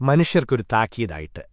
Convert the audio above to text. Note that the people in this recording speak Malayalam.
മനുഷ്യർക്കൊരു താക്കീതായിട്ട്.